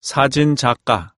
사진 작가.